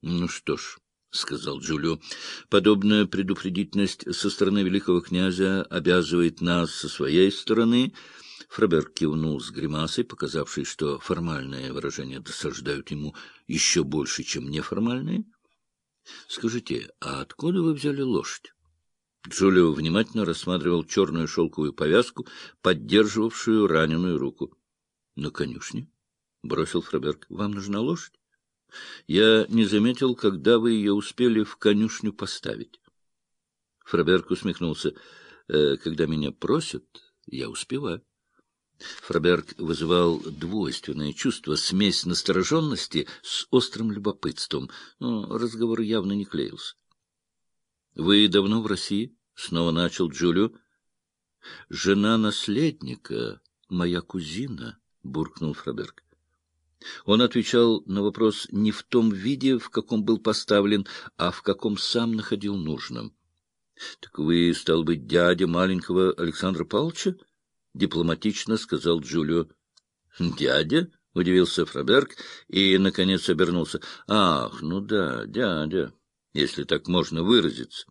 — Ну что ж, — сказал Джулио, — подобная предупредительность со стороны великого князя обязывает нас со своей стороны. Фрабер кивнул с гримасой, показавшей, что формальные выражения досаждают ему еще больше, чем неформальные. — Скажите, а откуда вы взяли лошадь? Джулио внимательно рассматривал черную шелковую повязку, поддерживавшую раненую руку. — На конюшне? — бросил Фраберг. — Вам нужна лошадь? Я не заметил, когда вы ее успели в конюшню поставить. Фраберг усмехнулся. «Э, — Когда меня просят, я успеваю. Фраберг вызывал двойственное чувство, смесь настороженности с острым любопытством, но разговор явно не клеился. — Вы давно в России? — снова начал Джулио. — Жена наследника, моя кузина, — буркнул Фраберг. Он отвечал на вопрос не в том виде, в каком был поставлен, а в каком сам находил нужным. — Так вы, стал быть, дядя маленького Александра Павловича? — дипломатично сказал Джулио. — Дядя? — удивился Фраберг и, наконец, обернулся. — Ах, ну да, дядя, если так можно выразиться.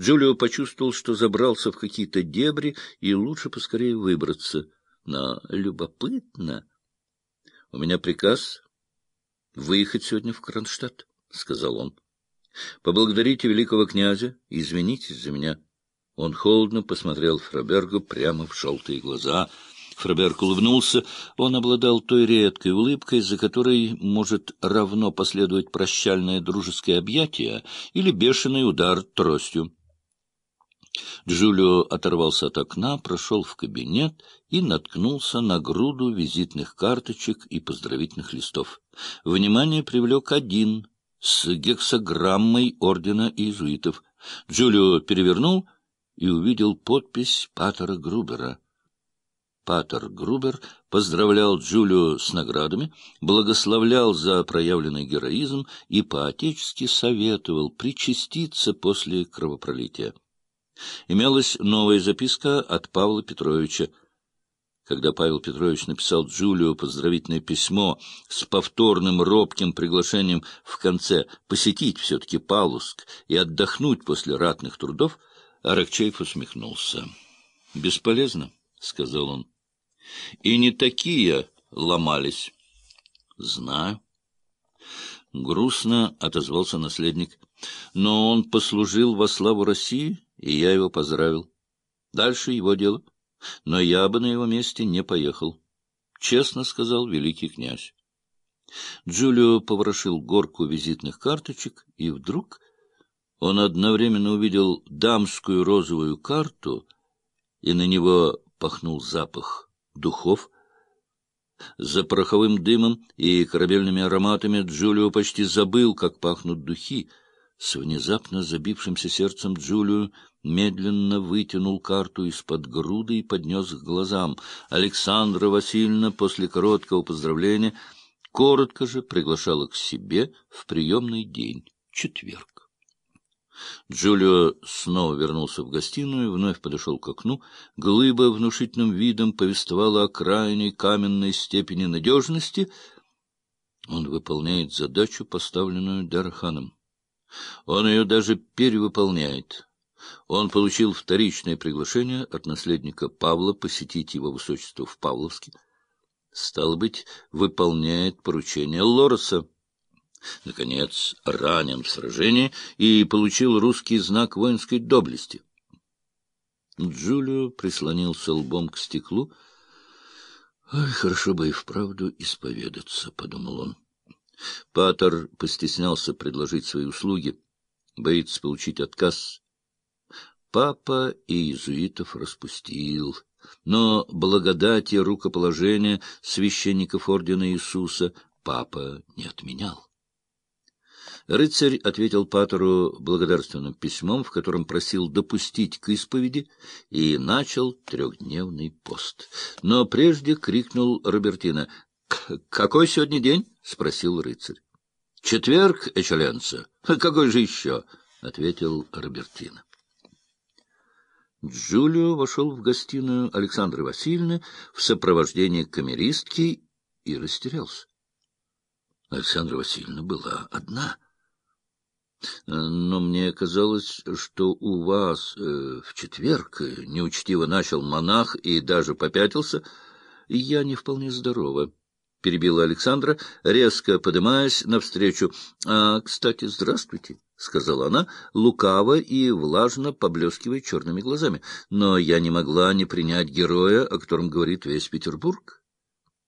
Джулио почувствовал, что забрался в какие-то дебри, и лучше поскорее выбраться. Но любопытно... — У меня приказ выехать сегодня в Кронштадт, — сказал он. — Поблагодарите великого князя и извинитесь за меня. Он холодно посмотрел Фрабергу прямо в желтые глаза. Фраберг улыбнулся. Он обладал той редкой улыбкой, за которой может равно последовать прощальное дружеское объятие или бешеный удар тростью. Джулио оторвался от окна, прошел в кабинет и наткнулся на груду визитных карточек и поздравительных листов. Внимание привлек один с гексограммой ордена иезуитов. Джулио перевернул и увидел подпись Патера Грубера. Патер Грубер поздравлял Джулио с наградами, благословлял за проявленный героизм и поотечески советовал причаститься после кровопролития. Имелась новая записка от Павла Петровича. Когда Павел Петрович написал Джулио поздравительное письмо с повторным робким приглашением в конце посетить все-таки Павловск и отдохнуть после ратных трудов, Аракчеев усмехнулся. — Бесполезно, — сказал он. — И не такие ломались. — Знаю. Грустно отозвался наследник. — Но он послужил во славу России? — и я его поздравил. Дальше его дело. Но я бы на его месте не поехал, — честно сказал великий князь. Джулио поворошил горку визитных карточек, и вдруг он одновременно увидел дамскую розовую карту, и на него пахнул запах духов. За пороховым дымом и корабельными ароматами Джулио почти забыл, как пахнут духи. С внезапно забившимся сердцем Джулио медленно вытянул карту из-под груды и поднес к глазам. Александра Васильевна после короткого поздравления коротко же приглашала к себе в приемный день, четверг. Джулио снова вернулся в гостиную, вновь подошел к окну. Глыба внушительным видом повествовала о крайней каменной степени надежности. Он выполняет задачу, поставленную Дарханом. Он ее даже перевыполняет. Он получил вторичное приглашение от наследника Павла посетить его высочество в Павловске. Стало быть, выполняет поручение Лороса. Наконец, ранен в сражении и получил русский знак воинской доблести. Джулио прислонился лбом к стеклу. «Ой, хорошо бы и вправду исповедаться», — подумал он. Патер постеснялся предложить свои услуги, боится получить отказ. Папа и иезуитов распустил, но благодати рукоположения священников ордена Иисуса папа не отменял. Рыцарь ответил Патеру благодарственным письмом, в котором просил допустить к исповеди, и начал трехдневный пост. Но прежде крикнул Робертина. — Какой сегодня день? — спросил рыцарь. — Четверг, Эчеленца. — Какой же еще? — ответил Робертина. Джулио вошел в гостиную Александры Васильевны в сопровождении камеристки и растерялся. Александра Васильевна была одна — Но мне казалось, что у вас э, в четверг неучтиво начал монах и даже попятился. Я не вполне здорова. — перебила Александра, резко подымаясь навстречу. — А, кстати, здравствуйте, — сказала она, лукаво и влажно поблескивая черными глазами. — Но я не могла не принять героя, о котором говорит весь Петербург.